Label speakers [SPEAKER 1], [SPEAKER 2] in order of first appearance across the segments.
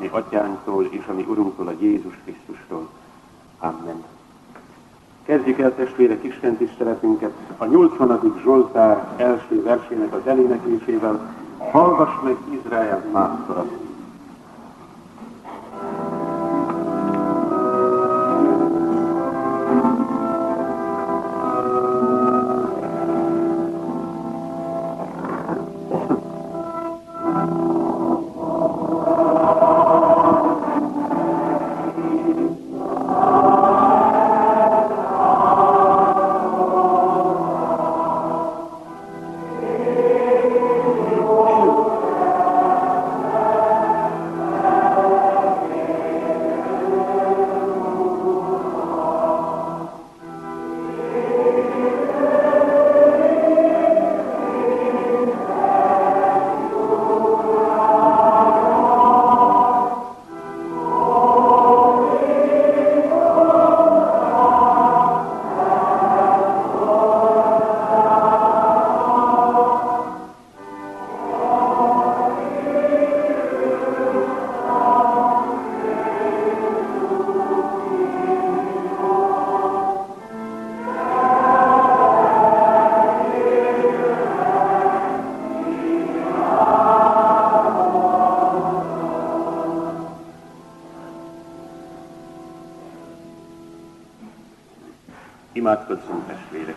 [SPEAKER 1] ami atyánktól és ami Urunktól, a Jézus Krisztustól. Amen. Kezdjük el testvérek Isten tiszteletünket a 80. Zsoltár első versének az eléneklésével. Hallgass meg Izrael másztorat! Imádkozzunk testvérek!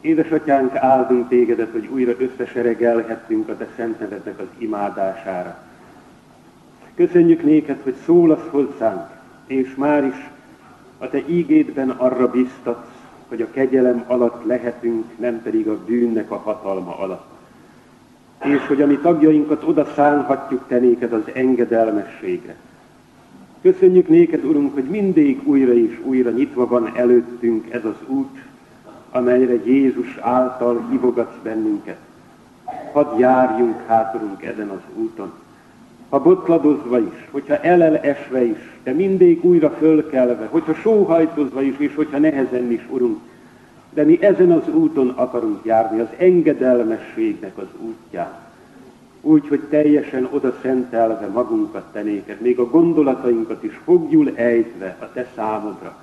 [SPEAKER 1] Édesatyánk, áldunk tégedet, hogy újra összeseregelhettünk a te szent nevednek az imádására. Köszönjük néked, hogy szólasz hozzánk, és már is a te ígédben arra biztatsz, hogy a kegyelem alatt lehetünk, nem pedig a bűnnek a hatalma alatt. És hogy a mi tagjainkat oda szánhatjuk te néked az engedelmességre Köszönjük néked, Urunk, hogy mindig újra és újra nyitva van előttünk ez az út, amelyre Jézus által hívogatsz bennünket. Hadd járjunk hát, Urunk, ezen az úton. Ha botladozva is, hogyha elel esve is, de mindig újra fölkelve, hogyha sóhajtozva is, és hogyha nehezen is, Urunk, de mi ezen az úton akarunk járni, az engedelmességnek az útján úgy, hogy teljesen oda szentelve magunkat te néked, még a gondolatainkat is fogjul ejtve a te számodra.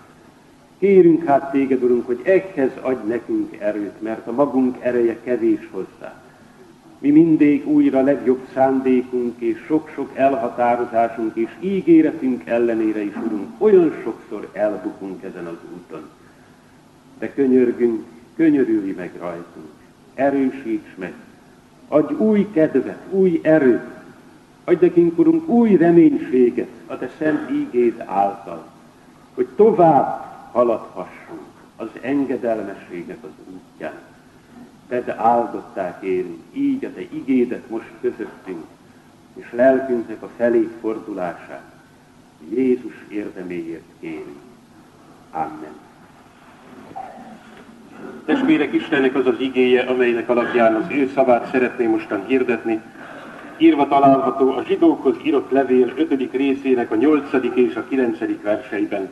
[SPEAKER 1] Kérünk hát téged, Urunk, hogy ehhez adj nekünk erőt, mert a magunk ereje kevés hozzá. Mi mindig újra legjobb szándékunk és sok-sok elhatározásunk és ígéretünk ellenére is, Urunk, olyan sokszor elbukunk ezen az úton. De könyörgünk, könyörülj meg rajtunk, erősíts meg, Adj új kedvet, új erőt. Adj nekünk, Urunk, új reménységet a Te szent ígéd által, hogy tovább haladhassunk az engedelmességnek az útján. Tedd áldották élni, így a Te igédet most közöttünk, és lelkünknek a felé fordulását. Jézus érdeméért kérünk. Amen. Testvérek, Istennek az az igéje, amelynek alapján az ő szavát szeretném mostan hirdetni. Írva található a zsidókhoz írott levél 5. részének a 8. és a 9. verseiben.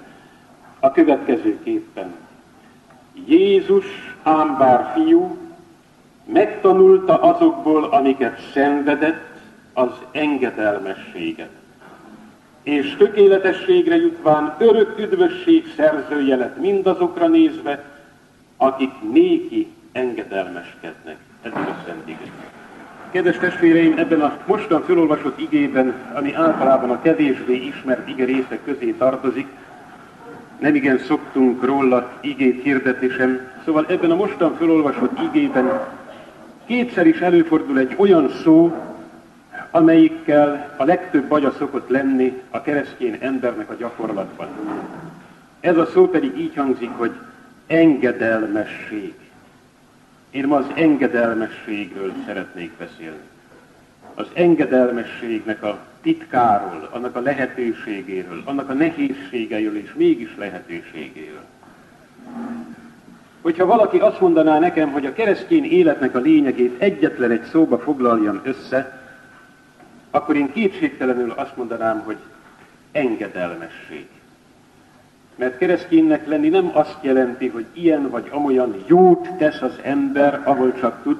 [SPEAKER 1] A következőképpen. Jézus, ám bár fiú, megtanulta azokból, amiket szenvedett, az engedelmességet. És tökéletességre jutván örök üdvösség szerzője lett mindazokra nézve, akik néki engedelmeskednek. Ez a Szent igé. Kedves testvéreim, ebben a mostan felolvasott igében, ami általában a kevésbé ismert ige részek közé tartozik, nem igen szoktunk róla igét hirdetni sem, szóval ebben a mostan felolvasott igében kétszer is előfordul egy olyan szó, amelyikkel a legtöbb baja szokott lenni a keresztény embernek a gyakorlatban. Ez a szó pedig így hangzik, hogy engedelmesség. Én ma az engedelmességről szeretnék beszélni. Az engedelmességnek a titkáról, annak a lehetőségéről, annak a nehézségeiről és mégis lehetőségéről. Hogyha valaki azt mondaná nekem, hogy a keresztény életnek a lényegét egyetlen egy szóba foglaljam össze, akkor én kétségtelenül azt mondanám, hogy engedelmesség. Mert kereszténynek lenni nem azt jelenti, hogy ilyen vagy amolyan jót tesz az ember, ahol csak tud,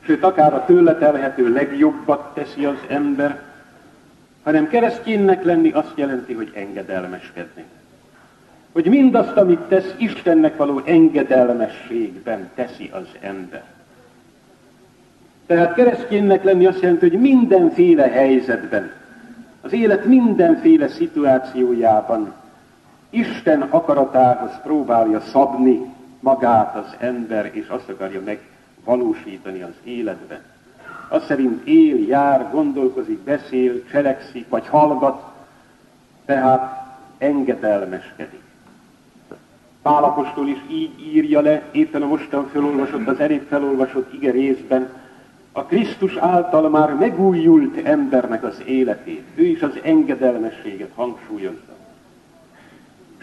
[SPEAKER 1] sőt akár a tőle telhető legjobbat teszi az ember, hanem kereszténynek lenni azt jelenti, hogy engedelmeskedni. Hogy mindazt, amit tesz, Istennek való engedelmességben teszi az ember. Tehát kereszténynek lenni azt jelenti, hogy mindenféle helyzetben, az élet mindenféle szituációjában Isten akaratához próbálja szabni magát az ember, és azt akarja megvalósítani az életben. Az szerint él, jár, gondolkozik, beszél, cselekszik, vagy hallgat, tehát engedelmeskedik. Pálapostól is így írja le, éppen a mostan felolvasott, az elég felolvasott ige részben, a Krisztus által már megújult embernek az életét. Ő is az engedelmességet hangsúlyozza.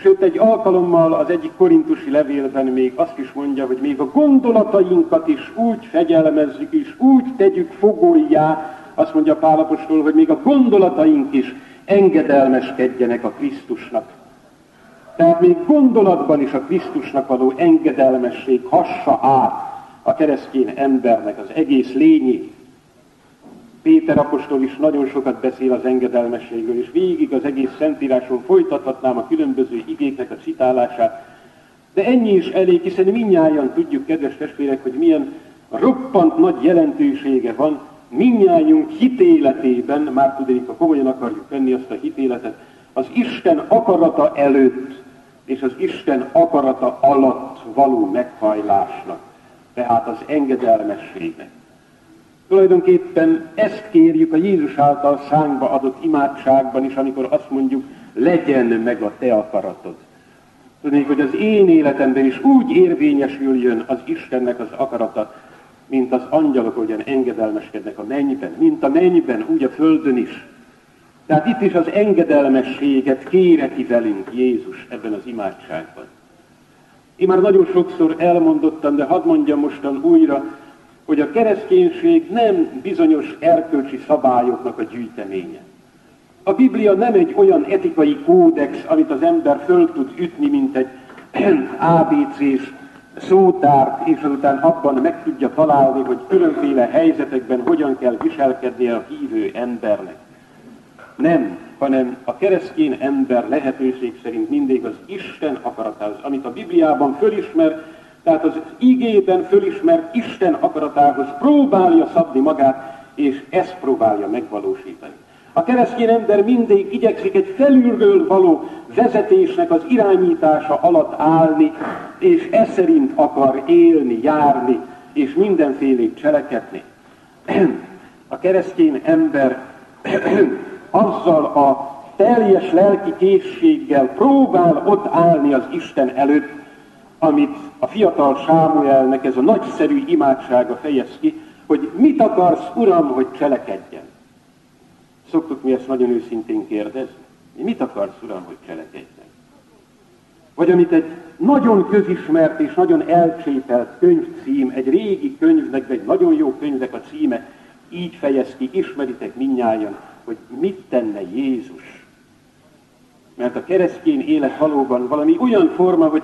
[SPEAKER 1] Sőt, egy alkalommal az egyik korintusi levélben még azt is mondja, hogy még a gondolatainkat is úgy fegyelmezzük, és úgy tegyük fogoljá, azt mondja Pálapostól, hogy még a gondolataink is engedelmeskedjenek a Krisztusnak. Tehát még gondolatban is a Krisztusnak való engedelmesség hassa át a keresztény embernek az egész lényét. Péter apostol is nagyon sokat beszél az engedelmességről, és végig az egész Szentíráson folytathatnám a különböző igéknek a citálását. De ennyi is elég, hiszen minnyáján tudjuk, kedves testvérek, hogy milyen roppant nagy jelentősége van minnyájunk hitéletében, már tudjuk, ha komolyan akarjuk venni azt a hitéletet, az Isten akarata előtt és az Isten akarata alatt való meghajlásnak tehát az engedelmességnek. Tulajdonképpen ezt kérjük a Jézus által szánkba adott imádságban is, amikor azt mondjuk, legyen meg a te akaratod. Tudnék, hogy az én életemben is úgy érvényesüljön az Istennek az akarata, mint az angyalok ugyan engedelmeskednek a mennyben, mint a mennyben, úgy a földön is. Tehát itt is az engedelmességet kéreti velünk Jézus ebben az imádságban. Én már nagyon sokszor elmondottam, de hadd mondjam mostan újra, hogy a kereszténység nem bizonyos erkölcsi szabályoknak a gyűjteménye. A Biblia nem egy olyan etikai kódex, amit az ember föl tud ütni, mint egy ABC-s szótárt, és azután abban meg tudja találni, hogy különféle helyzetekben hogyan kell viselkednie a hívő embernek. Nem, hanem a keresztény ember lehetőség szerint mindig az Isten akaratához, amit a Bibliában fölismer, tehát az igében fölismert Isten akaratához próbálja szabni magát, és ezt próbálja megvalósítani. A keresztény ember mindig igyekszik egy felülről való vezetésnek az irányítása alatt állni, és ez szerint akar élni, járni, és mindenfélét cselekedni. A keresztény ember azzal a teljes lelki készséggel próbál ott állni az Isten előtt, amit a fiatal Sámuelnek ez a nagyszerű imádsága fejez ki, hogy mit akarsz, Uram, hogy cselekedjen. Szoktuk mi ezt nagyon őszintén kérdezni. Mit akarsz, Uram, hogy cselekedjen? Vagy amit egy nagyon közismert és nagyon elcsépelt könyvcím, egy régi könyvnek, de egy nagyon jó könyvnek a címe, így fejez ki, ismeritek minnyáján, hogy mit tenne Jézus. Mert a keresztény élet valóban valami olyan forma, hogy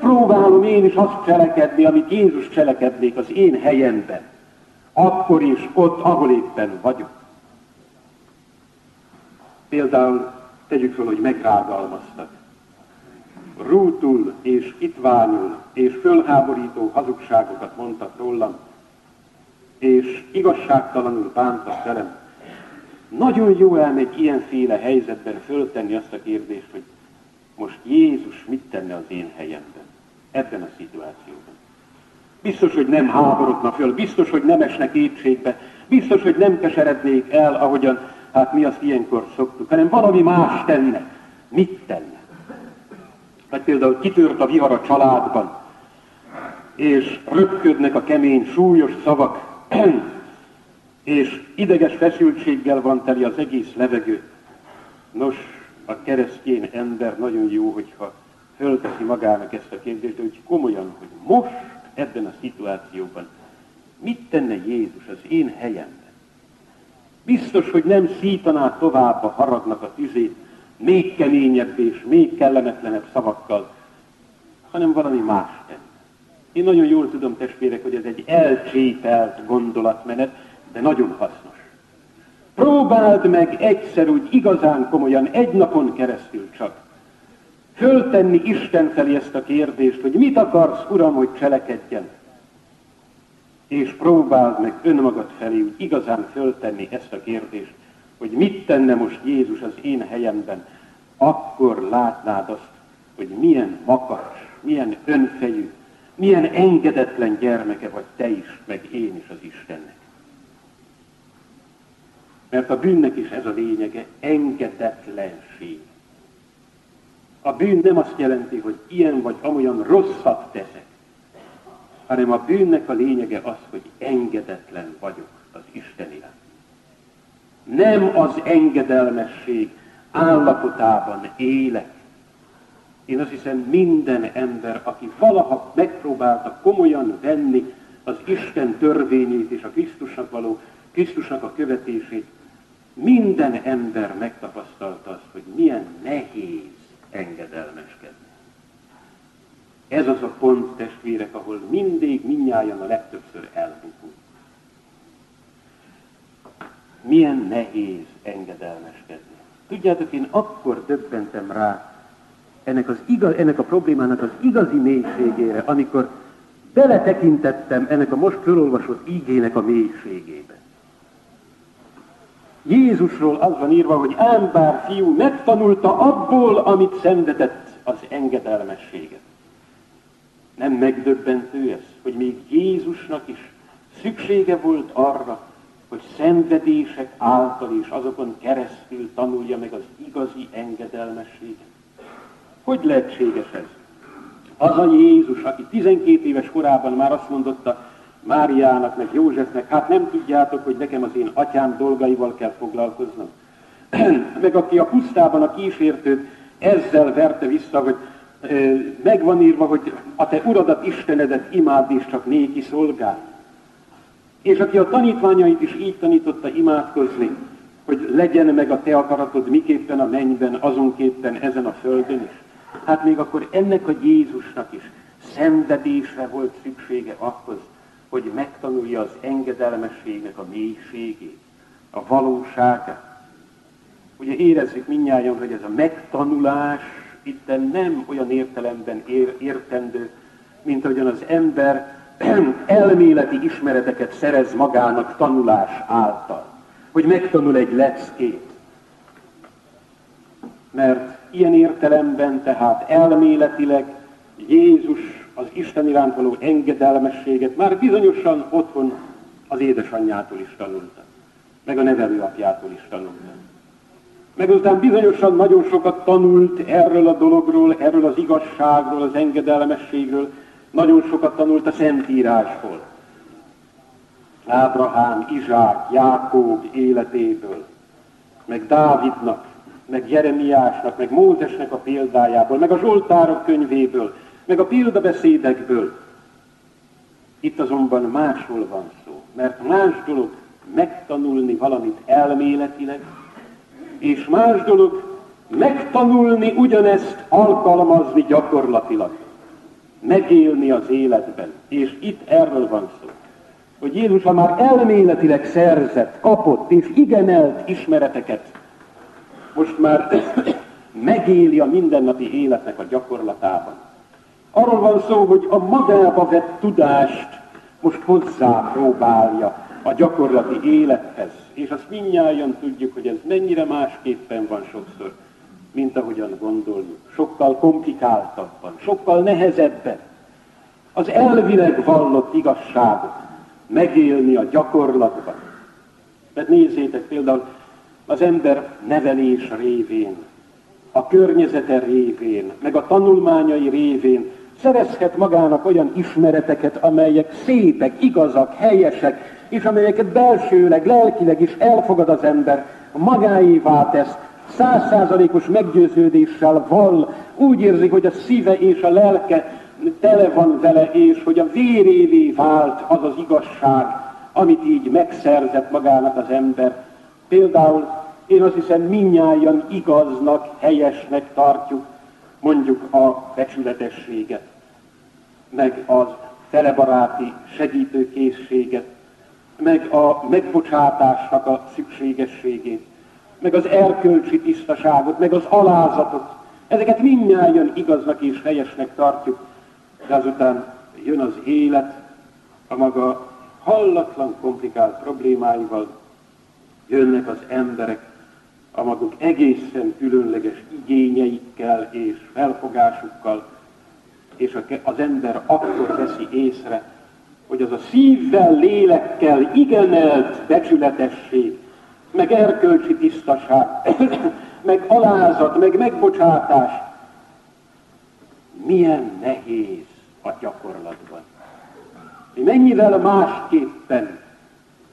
[SPEAKER 1] megpróbálom én is azt cselekedni, amit Jézus cselekednék az én helyemben. Akkor is ott, ahol éppen vagyok. Például tegyük fel, hogy megrádalmaztak. Rútul és itványul és fölháborító hazugságokat mondtak rólam, és igazságtalanul bántak velem. Nagyon jó elmegy ilyenféle helyzetben föltenni azt a kérdést, hogy most Jézus mit tenne az én helyemben, ebben a szituációban. Biztos, hogy nem háborodna föl, biztos, hogy nem esnek kétségbe, biztos, hogy nem keserednék el, ahogyan, hát mi azt ilyenkor szoktuk, hanem valami más tenne. Mit tenne? Hát például kitört a vihar a családban, és röpködnek a kemény, súlyos szavak, és ideges feszültséggel van teli az egész levegő. Nos, a keresztény ember nagyon jó, hogyha fölteszi magának ezt a kérdést, hogy komolyan, hogy most ebben a szituációban mit tenne Jézus az én helyemben? Biztos, hogy nem szítaná tovább a haragnak a tüzét, még keményebb és még kellemetlenebb szavakkal, hanem valami más tenne. Én nagyon jól tudom, testvérek, hogy ez egy elcsépelt gondolatmenet, de nagyon hasznos. Próbáld meg egyszer úgy igazán komolyan, egy napon keresztül csak, föltenni Isten felé ezt a kérdést, hogy mit akarsz, Uram, hogy cselekedjen. És próbáld meg önmagad felé úgy igazán föltenni ezt a kérdést, hogy mit tenne most Jézus az én helyemben, akkor látnád azt, hogy milyen makacs, milyen önfejű, milyen engedetlen gyermeke vagy te is, meg én is az Istennek. Mert a bűnnek is ez a lényege, engedetlenség. A bűn nem azt jelenti, hogy ilyen vagy amolyan rosszat teszek, hanem a bűnnek a lényege az, hogy engedetlen vagyok az Isten iránt. Nem az engedelmesség állapotában élek. Én azt hiszem minden ember, aki valaha megpróbálta komolyan venni az Isten törvényét és a Krisztusnak való, Krisztusnak a követését, minden ember megtapasztalta azt, hogy milyen nehéz engedelmeskedni. Ez az a pont, testvérek, ahol mindig, minnyáján a legtöbbször elbukunk. Milyen nehéz engedelmeskedni. Tudjátok, én akkor döbbentem rá ennek, az igaz, ennek a problémának az igazi mélységére, amikor beletekintettem ennek a most felolvasott ígének a mélységébe. Jézusról az van írva, hogy ám bár fiú megtanulta abból, amit szenvedett az engedelmességet. Nem megdöbbentő ez, hogy még Jézusnak is szüksége volt arra, hogy szenvedések által és azokon keresztül tanulja meg az igazi engedelmességet. Hogy lehetséges ez? Az a Jézus, aki 12 éves korában már azt mondotta, Máriának, meg Józsefnek, hát nem tudjátok, hogy nekem az én atyám dolgaival kell foglalkoznom. meg aki a pusztában a kísértőt ezzel verte vissza, hogy e, meg van írva, hogy a te uradat, Istenedet imád és csak néki szolgál. És aki a tanítványait is így tanította imádkozni, hogy legyen meg a te akaratod miképpen a mennyben, azonképpen ezen a földön is. Hát még akkor ennek a Jézusnak is szenvedésre volt szüksége ahhoz, hogy megtanulja az engedelmességnek a mélységét, a valóságát. Ugye érezzük mindnyáján, hogy ez a megtanulás itt nem olyan értelemben ér, értendő, mint ahogyan az ember elméleti ismereteket szerez magának tanulás által. Hogy megtanul egy leckét. Mert ilyen értelemben tehát elméletileg Jézus az Isten iránt való engedelmességet már bizonyosan otthon az édesanyjától is tanulta, meg a nevelőapjától is tanulta. Meg azután bizonyosan nagyon sokat tanult erről a dologról, erről az igazságról, az engedelmességről, nagyon sokat tanult a Szentírásból. Ábrahám, Izsák, Jákób életéből, meg Dávidnak, meg Jeremiásnak, meg Mózesnek a példájából, meg a Zsoltárok könyvéből, meg a példabeszédekből. Itt azonban másról van szó, mert más dolog megtanulni valamit elméletileg, és más dolog megtanulni ugyanezt alkalmazni gyakorlatilag, megélni az életben. És itt erről van szó, hogy Jézus, ha már elméletileg szerzett, kapott és igenelt ismereteket, most már megéli a mindennapi életnek a gyakorlatában. Arról van szó, hogy a magába vett tudást most hozzá próbálja a gyakorlati élethez. És azt mindnyáján tudjuk, hogy ez mennyire másképpen van sokszor, mint ahogyan gondoljuk. Sokkal komplikáltabban, sokkal nehezebben. Az elvileg vallott igazságot megélni a gyakorlatban. Tehát nézzétek például az ember nevelés révén, a környezete révén, meg a tanulmányai révén szerezhet magának olyan ismereteket, amelyek szépek, igazak, helyesek, és amelyeket belsőleg, lelkileg is elfogad az ember, magáévá tesz, százszázalékos meggyőződéssel val, úgy érzi, hogy a szíve és a lelke tele van vele, és hogy a vérévé vált az az igazság, amit így megszerzett magának az ember. Például én azt hiszem minnyáján igaznak, helyesnek tartjuk mondjuk a becsületességet, meg az telebaráti segítőkészséget, meg a megbocsátásnak a szükségességét, meg az erkölcsi tisztaságot, meg az alázatot. Ezeket mindnyáján igaznak és helyesnek tartjuk, de azután jön az élet a maga hallatlan komplikált problémáival, jönnek az emberek a maguk egészen különleges igényeikkel és felfogásukkal, és az ember akkor veszi észre, hogy az a szívvel, lélekkel igenelt becsületesség, meg erkölcsi tisztaság, meg alázat, meg megbocsátás, milyen nehéz a gyakorlatban. Mennyivel másképpen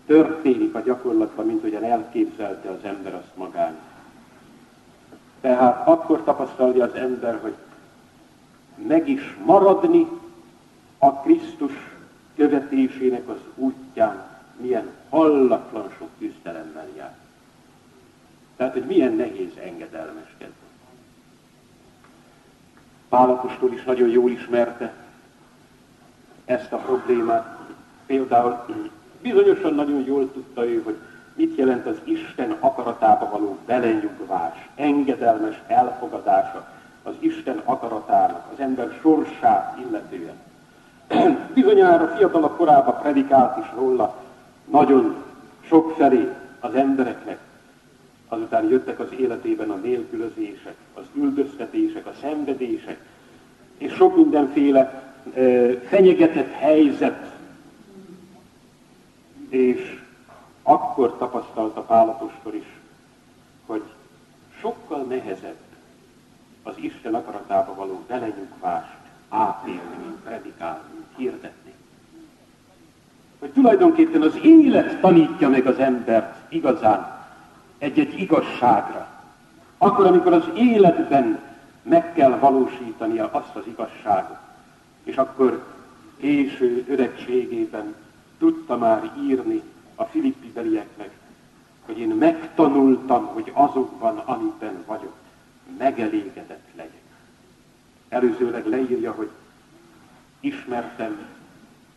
[SPEAKER 1] történik a gyakorlatban, mint hogyan elképzelte az ember azt magán. Tehát akkor tapasztalja az ember, hogy meg is maradni a Krisztus követésének az útján milyen hallatlan sok küzdelemmel jár. Tehát, hogy milyen nehéz engedelmeskedni. Pálapostól is nagyon jól ismerte ezt a problémát. Például bizonyosan nagyon jól tudta ő, hogy mit jelent az Isten akaratába való belenyugvás, engedelmes elfogadása az Isten akaratának, az ember sorsát illetően. Bizonyára fiatalabb korában predikált is róla nagyon sok felé az embereknek. Azután jöttek az életében a nélkülözések, az üldöztetések, a szenvedések, és sok mindenféle e, fenyegetett helyzet. És akkor tapasztalta Pálapostól is, hogy sokkal nehezebb az Isten akaratába való belenyugvást átélni, predikálni, hirdetni. Hogy tulajdonképpen az élet tanítja meg az embert igazán egy-egy igazságra. Akkor, amikor az életben meg kell valósítania azt az igazságot. És akkor késő öregségében tudta már írni a filippi belieknek, hogy én megtanultam, hogy azokban, amiben vagyok, megelégedett legyek. Előzőleg leírja, hogy ismertem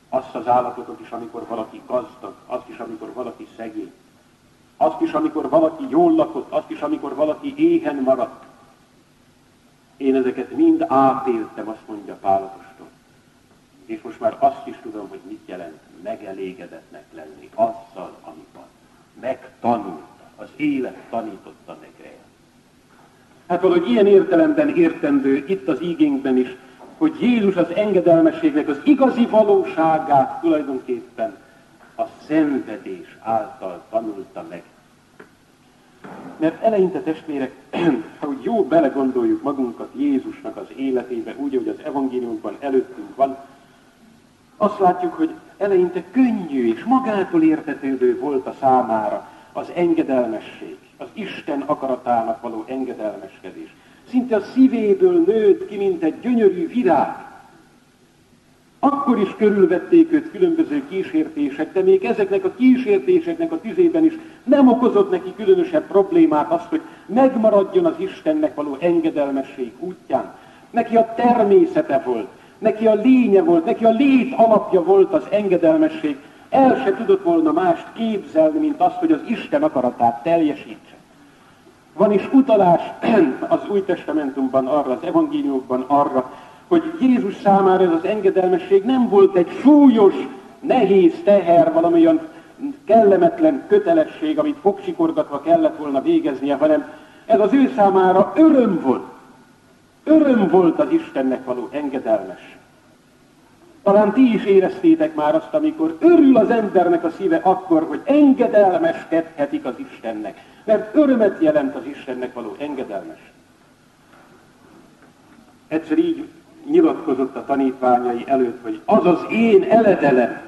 [SPEAKER 1] azt az állapotot is, amikor valaki gazdag, azt is, amikor valaki szegény, azt is, amikor valaki jól lakott, azt is, amikor valaki éhen maradt. Én ezeket mind átéltem, azt mondja Pálapostól. És most már azt is tudom, hogy mit jelent megelégedetnek lenni azzal, ami van. Megtanulta, az élet tanította meg. Hát valahogy ilyen értelemben értendő itt az ígénkben is, hogy Jézus az engedelmességnek az igazi valóságát tulajdonképpen a szenvedés által tanulta meg. Mert eleinte testvérek, ha úgy jó belegondoljuk magunkat Jézusnak az életébe, úgy, hogy az evangéliumban előttünk van, azt látjuk, hogy eleinte könnyű és magától értetődő volt a számára az engedelmesség, az Isten akaratának való engedelmeskedés. Szinte a szívéből nőtt ki, mint egy gyönyörű virág. Akkor is körülvették őt különböző kísértések, de még ezeknek a kísértéseknek a tüzében is nem okozott neki különösebb problémát azt, hogy megmaradjon az Istennek való engedelmesség útján. Neki a természete volt, neki a lénye volt, neki a lét alapja volt az engedelmesség. El se tudott volna mást képzelni, mint azt, hogy az Isten akaratát teljesítse. Van is utalás az Új Testamentumban arra, az evangéliumokban arra, hogy Jézus számára ez az engedelmesség nem volt egy súlyos, nehéz teher, valamilyen kellemetlen kötelesség, amit fogsikorgatva kellett volna végeznie, hanem ez az ő számára öröm volt. Öröm volt az Istennek való engedelmes. Talán ti is éreztétek már azt, amikor örül az embernek a szíve akkor, hogy engedelmeskedhetik az Istennek. Mert örömet jelent az Istennek való engedelmes. Egyszer így nyilatkozott a tanítványai előtt, hogy az az én eledelem,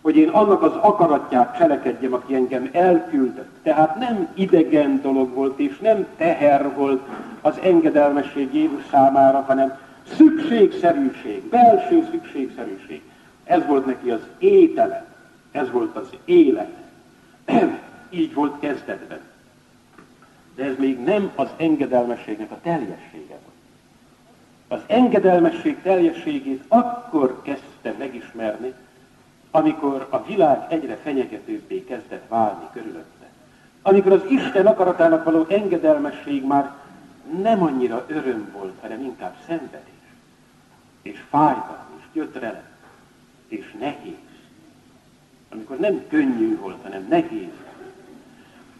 [SPEAKER 1] hogy én annak az akaratját cselekedjem, aki engem elküldött. Tehát nem idegen dolog volt, és nem teher volt az engedelmesség Jézus számára, hanem szükségszerűség, belső szükségszerűség. Ez volt neki az étele, ez volt az élet. Így volt kezdetben. De ez még nem az engedelmességnek a teljessége volt. az engedelmesség teljességét akkor kezdte megismerni, amikor a világ egyre fenyegetőbbé kezdett válni körülötte. Amikor az Isten akaratának való engedelmesség már nem annyira öröm volt, hanem inkább szenvedés, és fájdalom, és gyötrelem, és nehéz. Amikor nem könnyű volt, hanem nehéz.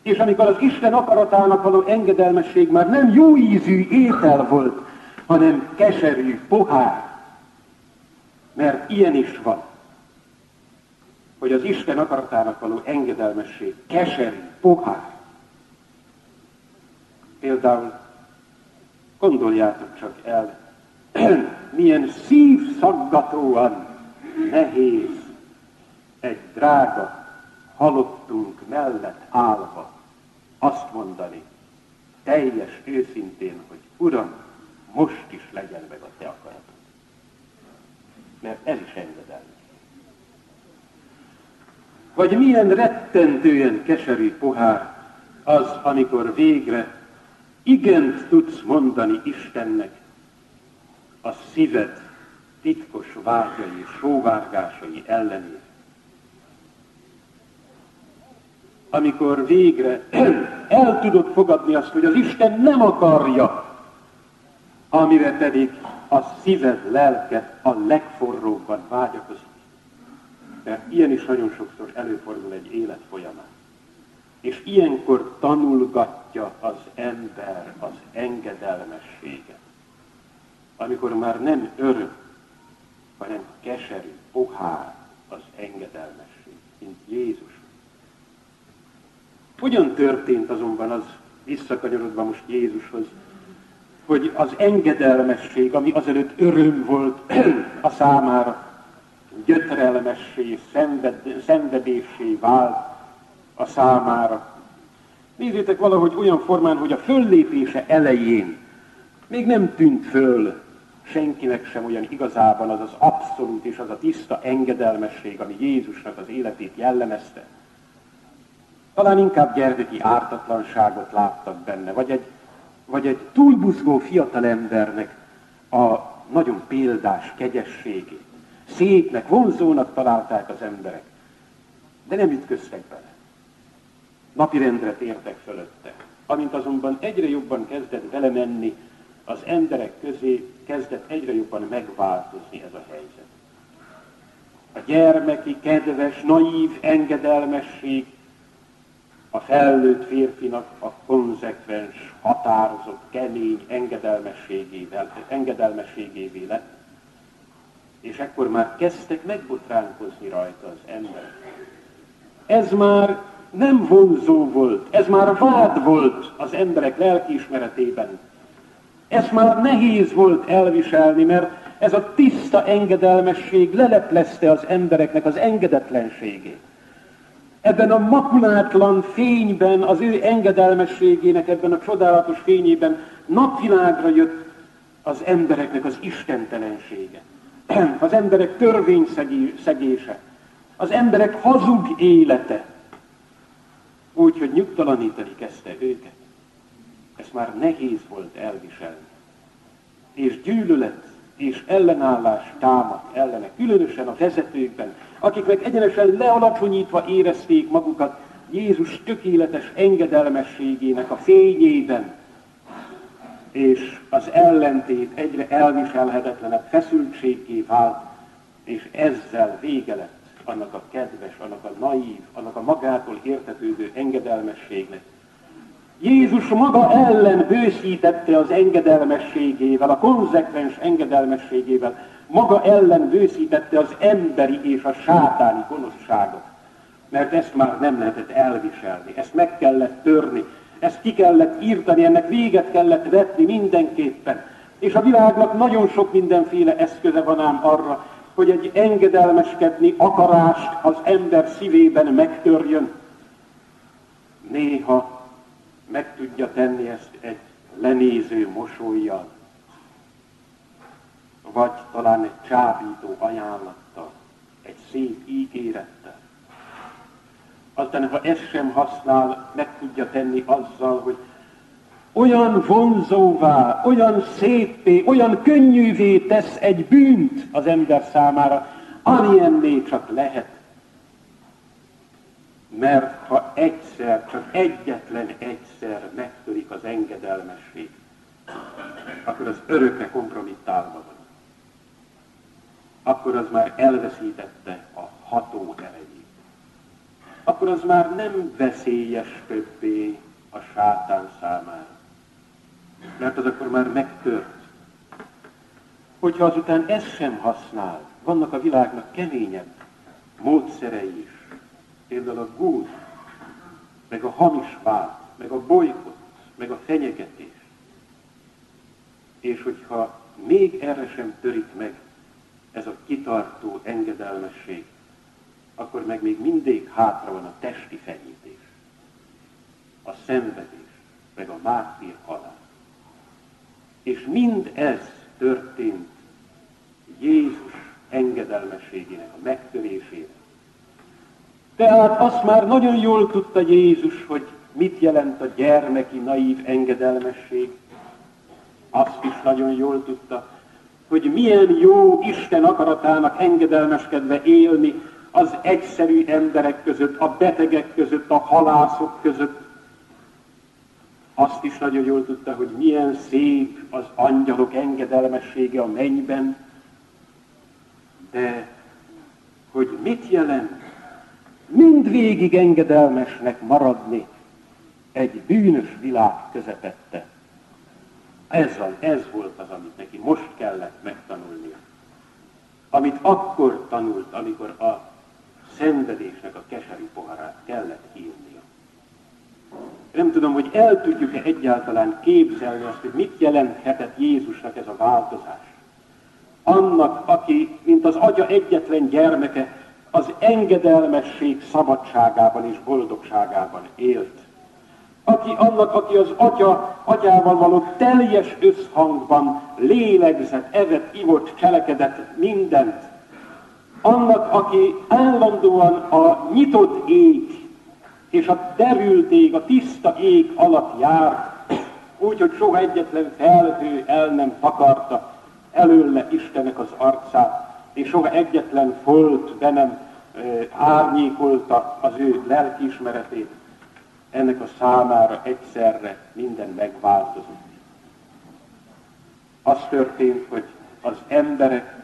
[SPEAKER 1] És amikor az Isten akaratának való engedelmesség már nem jó ízű étel volt, hanem keserű pohár. Mert ilyen is van, hogy az Isten akaratának való engedelmesség keserű pohár. Például gondoljátok csak el, milyen szívszaggatóan nehéz egy drága halottunk mellett állva azt mondani, teljes őszintén, hogy Uram, most is legyen meg a te akaratod. Mert ez is engedelmi. Vagy milyen rettentően keserű pohár az, amikor végre igent tudsz mondani Istennek a szíved titkos vágyai és sóvárgásai ellenére. Amikor végre el tudod fogadni azt, hogy az Isten nem akarja, amire pedig a szíved, lelke a legforróbban vágyakozik. Mert ilyen is nagyon sokszor előfordul egy élet folyamán. És ilyenkor tanulgatja az ember az engedelmességet. Amikor már nem öröm, hanem keserű, pohár az engedelmesség, mint Jézus. Hogyan történt azonban az, visszakanyarodva most Jézushoz, hogy az engedelmesség, ami azelőtt öröm volt a számára, gyötrelmessé, szenved, szenvedéssé vált a számára. Nézzétek valahogy olyan formán, hogy a föllépése elején még nem tűnt föl senkinek sem olyan igazában az az abszolút és az a tiszta engedelmesség, ami Jézusnak az életét jellemezte. Talán inkább gyermeki ártatlanságot láttak benne, vagy egy vagy egy túlbuzgó fiatalembernek a nagyon példás kegyességét. Szépnek, vonzónak találták az emberek, de nem ütköztek bele. Napirendre tértek fölötte. Amint azonban egyre jobban kezdett belemenni az emberek közé, kezdett egyre jobban megváltozni ez a helyzet. A gyermeki, kedves, naív engedelmesség a felnőtt férfinak a konzekvens, határozott, kemény engedelmességével, engedelmességévé lett, és ekkor már kezdtek megbotránkozni rajta az emberek. Ez már nem vonzó volt, ez már vád volt az emberek lelkiismeretében. Ez már nehéz volt elviselni, mert ez a tiszta engedelmesség leleplezte az embereknek az engedetlenségét ebben a makulátlan fényben, az ő engedelmességének, ebben a csodálatos fényében napvilágra jött az embereknek az istentelensége, az emberek törvényszegése, az emberek hazug élete, úgy, hogy nyugtalanítani kezdte őket. Ez már nehéz volt elviselni. És gyűlölet és ellenállás támadt ellene, különösen a vezetőkben, akiknek egyenesen lealacsonyítva érezték magukat Jézus tökéletes engedelmességének a fényében, és az ellentét egyre elviselhetetlenebb feszültségé vált, és ezzel vége lett annak a kedves, annak a naív, annak a magától értetődő engedelmességnek. Jézus maga ellen bőszítette az engedelmességével, a konzekvens engedelmességével maga ellen bőszítette az emberi és a sátáni gonoszságot. Mert ezt már nem lehetett elviselni, ezt meg kellett törni, ezt ki kellett írtani, ennek véget kellett vetni mindenképpen. És a világnak nagyon sok mindenféle eszköze van ám arra, hogy egy engedelmeskedni akarást az ember szívében megtörjön. Néha meg tudja tenni ezt egy lenéző mosolyjal, vagy talán egy csábító ajánlattal, egy szép ígérettel. Aztán, ha ezt sem használ, meg tudja tenni azzal, hogy olyan vonzóvá, olyan szépé, olyan könnyűvé tesz egy bűnt az ember számára, amilyenné csak lehet. Mert ha egyszer, csak egyetlen egyszer megtörik az engedelmesség, akkor az örökre kompromittálva van. Akkor az már elveszítette a ható erejét. Akkor az már nem veszélyes többé a sátán számára. Mert az akkor már megtört. Hogyha azután ezt sem használ, vannak a világnak keményebb módszerei is. Például a gúz, meg a hamis vád, meg a bolykot, meg a fenyegetés. És hogyha még erre sem törik meg ez a kitartó engedelmesség, akkor meg még mindig hátra van a testi fenyítés, a szenvedés, meg a mártír halál. És mind ez történt Jézus engedelmességének a megtörésére. Tehát azt már nagyon jól tudta Jézus, hogy mit jelent a gyermeki naív engedelmesség. Azt is nagyon jól tudta, hogy milyen jó Isten akaratának engedelmeskedve élni az egyszerű emberek között, a betegek között, a halászok között. Azt is nagyon jól tudta, hogy milyen szép az angyalok engedelmessége a mennyben, de hogy mit jelent mindvégig engedelmesnek maradni egy bűnös világ közepette. Ez, van, ez volt az, amit neki most kellett megtanulnia. Amit akkor tanult, amikor a szenvedésnek a keserű poharát kellett írnia. Nem tudom, hogy el tudjuk-e egyáltalán képzelni azt, hogy mit jelenthetett Jézusnak ez a változás. Annak, aki, mint az atya egyetlen gyermeke, az engedelmesség szabadságában és boldogságában élt. Aki annak, aki az atya, atyával való teljes összhangban lélegzett, evett, ivott, cselekedett mindent, annak, aki állandóan a nyitott ég és a derült ég, a tiszta ég alatt jár, úgy, hogy soha egyetlen felhő el nem takarta előle Istenek az arcát, és soha egyetlen folt be nem árnyékolta az ő lelkiismeretét. Ennek a számára egyszerre minden megváltozott. Az történt, hogy az emberek,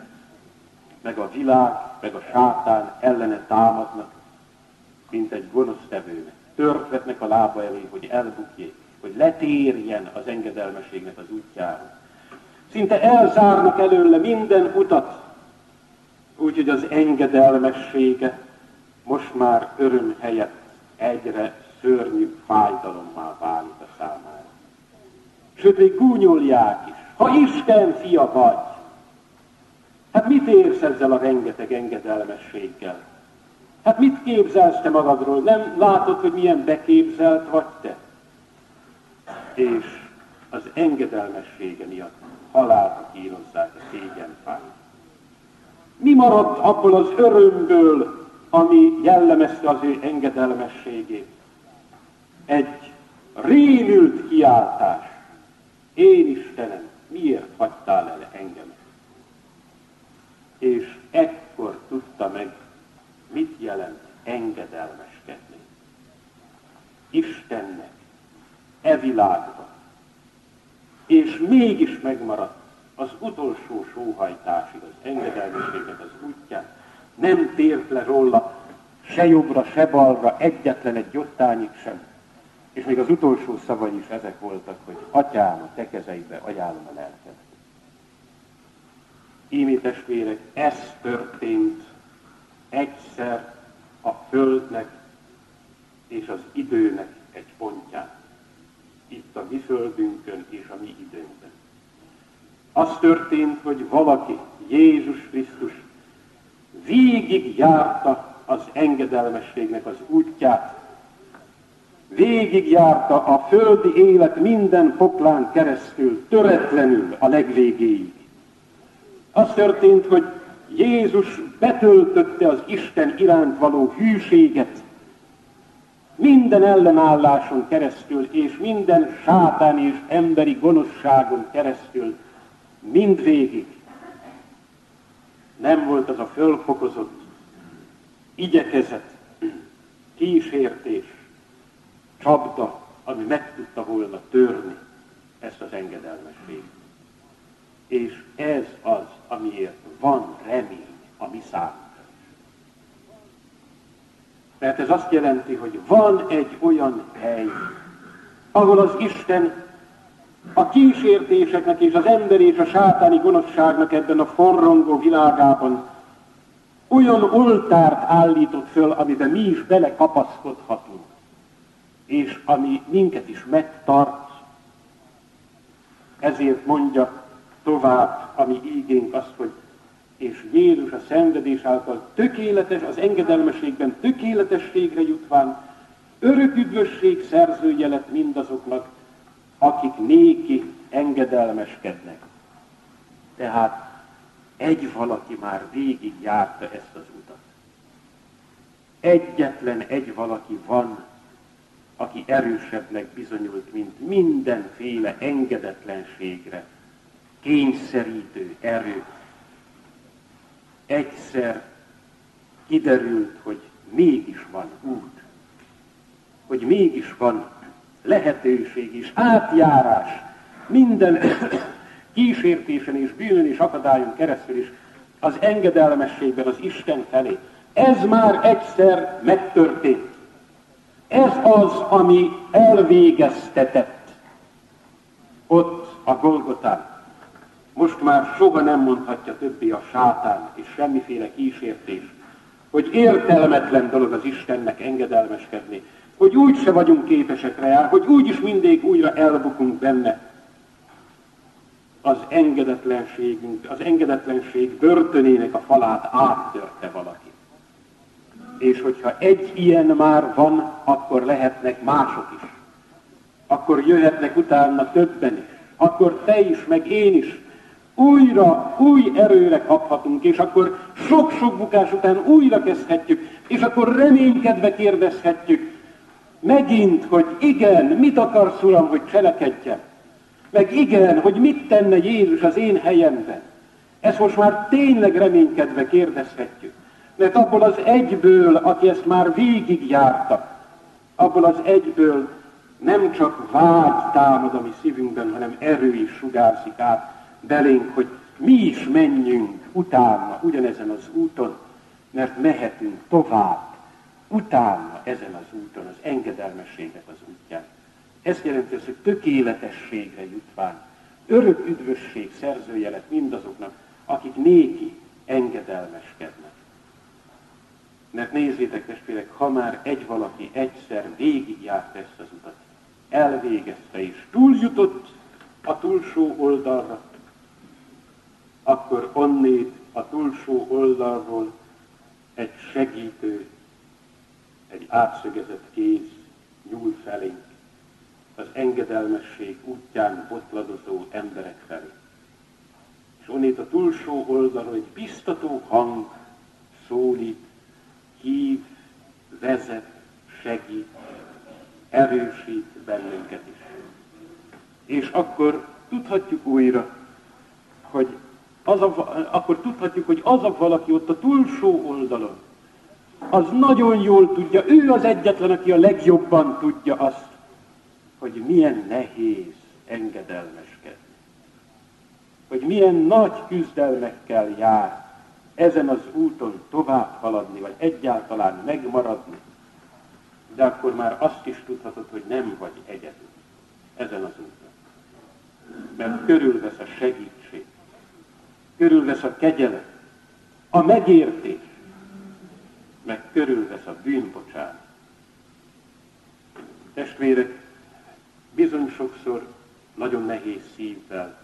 [SPEAKER 1] meg a világ, meg a sátán ellene támadnak, mint egy gonosz tevőnek. Tört vetnek a lába elé, hogy elbukjék, hogy letérjen az engedelmességnek az útjára. Szinte elzárnak előle minden utat, úgyhogy az engedelmessége most már öröm helyett egyre szörnyű fájdalommá válik a számára. Sőt, még gúnyolják is. Ha Isten fia vagy, Hát mit érsz ezzel a rengeteg engedelmességgel? Hát mit képzelsz te magadról? Nem látod, hogy milyen beképzelt vagy te? És az engedelmessége miatt halálra kínozzák a szégyenfát. Mi maradt abból az örömből, ami jellemezte az ő engedelmességét? Egy rémült kiáltás. Én Istenem, miért hagytál el engem? és ekkor tudta meg, mit jelent engedelmeskedni. Istennek, e világban. És mégis megmaradt az utolsó sóhajtásig, az engedelmességnek az útján. Nem tért le róla se jobbra, se balra, egyetlen egy ottányig sem. És még az utolsó szavai is ezek voltak, hogy atyám, a te kezeibe ajánlom a lelket. Ími testvérek, ez történt egyszer a Földnek és az időnek egy pontján. Itt a mi Földünkön és a mi időnkben. Az történt, hogy valaki, Jézus Krisztus végig járta az engedelmességnek az útját, végig járta a földi élet minden foklán keresztül, töretlenül a legvégéig. Az történt, hogy Jézus betöltötte az Isten iránt való hűséget, minden ellenálláson keresztül, és minden sátán és emberi gonoszságon keresztül, mindvégig nem volt az a fölfokozott igyekezet, kísértés, csapda, ami meg tudta volna törni ezt az engedelmességet. És ez az, amiért van remény a mi számunkra. Mert ez azt jelenti, hogy van egy olyan hely, ahol az Isten a kísértéseknek és az ember és a sátáni gonoszságnak ebben a forrongó világában olyan oltárt állított föl, amiben mi is belekapaszkodhatunk, és ami minket is megtart. Ezért mondja tovább a mi ígénk azt, hogy és Jézus a szenvedés által tökéletes, az engedelmességben tökéletességre jutván, örök üdvösség szerzője lett mindazoknak, akik néki engedelmeskednek. Tehát egy valaki már végig járta ezt az utat. Egyetlen egy valaki van, aki erősebbnek bizonyult, mint mindenféle engedetlenségre, kényszerítő erő. Egyszer kiderült, hogy mégis van út, hogy mégis van lehetőség is, átjárás, minden kísértésen és bűnön és akadályon keresztül is az engedelmességben az Isten felé. Ez már egyszer megtörtént. Ez az, ami elvégeztetett ott a Golgotán. Most már soha nem mondhatja többé a sátán és semmiféle kísértés, hogy értelmetlen dolog az Istennek engedelmeskedni, hogy úgy se vagyunk képesek rá, hogy úgy is mindig újra elbukunk benne. Az engedetlenségünk, az engedetlenség börtönének a falát áttörte valaki. És hogyha egy ilyen már van, akkor lehetnek mások is. Akkor jöhetnek utána többen is. Akkor te is, meg én is újra, új erőre kaphatunk, és akkor sok-sok bukás után újra kezdhetjük, és akkor reménykedve kérdezhetjük, megint, hogy igen, mit akarsz, Uram, hogy cselekedjem? Meg igen, hogy mit tenne Jézus az én helyemben? Ezt most már tényleg reménykedve kérdezhetjük. Mert abból az egyből, aki ezt már végig járta, abból az egyből nem csak vágy támad a mi szívünkben, hanem erő is sugárzik át belénk, hogy mi is menjünk utána, ugyanezen az úton, mert mehetünk tovább utána ezen az úton, az engedelmességnek az útján. Ez jelenti az, hogy tökéletességre jutván, örök üdvösség szerzője lett mindazoknak, akik néki engedelmeskednek. Mert nézzétek, testvérek, ha már egy valaki egyszer végigjárt ezt az utat, elvégezte és túljutott a túlsó oldalra, akkor onnét a túlsó oldalról egy segítő egy átszögezett kéz nyúl felénk, az engedelmesség útján botladozó emberek felé. És onnét a túlsó oldalon egy biztató hang szólít, hív, vezet, segít, erősít bennünket is. És akkor tudhatjuk újra, hogy az a, akkor tudhatjuk, hogy az a valaki ott a túlsó oldalon, az nagyon jól tudja, ő az egyetlen, aki a legjobban tudja azt, hogy milyen nehéz engedelmeskedni. Hogy milyen nagy küzdelmekkel jár ezen az úton tovább haladni, vagy egyáltalán megmaradni. De akkor már azt is tudhatod, hogy nem vagy egyedül ezen az úton. Mert körülvesz a segítség, körülvesz a kegyelem, a megértés, meg körülvesz a bűnbocsánat. Testvérek, bizony sokszor nagyon nehéz szívvel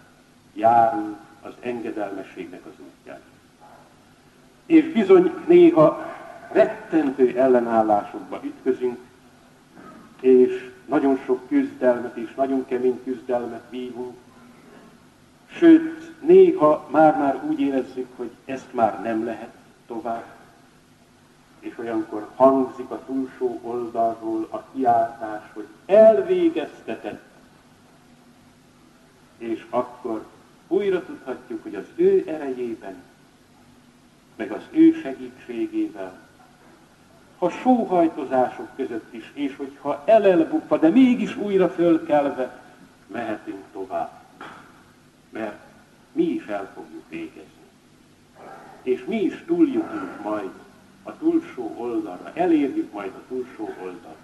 [SPEAKER 1] járunk az engedelmességnek az útján. És bizony néha rettentő ellenállásokba ütközünk, és nagyon sok küzdelmet és nagyon kemény küzdelmet vívunk, sőt, néha már-már úgy érezzük, hogy ezt már nem lehet tovább és olyankor hangzik a túlsó oldalról a kiáltás, hogy elvégeztetett. És akkor újra tudhatjuk, hogy az ő erejében, meg az ő segítségével, ha sóhajtozások között is, és hogyha elelbukva, de mégis újra fölkelve, mehetünk tovább. Mert mi is el fogjuk végezni. És mi is túljutunk majd a túlsó oldalra, elérjük majd a túlsó oldalra.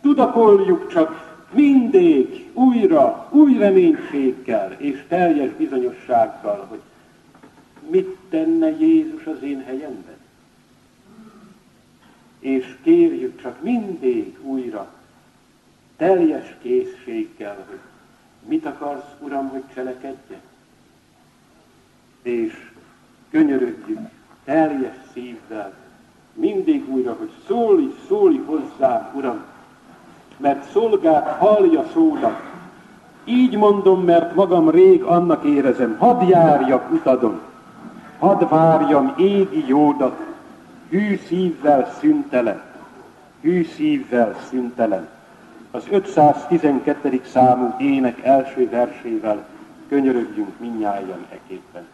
[SPEAKER 1] Tudakoljuk csak mindig újra, új reménységgel és teljes bizonyossággal, hogy mit tenne Jézus az én helyemben. És kérjük csak mindig újra, teljes készséggel, hogy mit akarsz, Uram, hogy cselekedjek? És könyörögjük teljes szívvel, mindig újra, hogy szólj, szólj hozzám, Uram, mert szolgált hallja szódat. Így mondom, mert magam rég annak érezem, hadd járjak utadon, hadd várjam égi jódat, hű szívvel szüntelen, hű szívvel szüntelen. Az 512. számú ének első versével könyörögjünk minnyáján eképpen.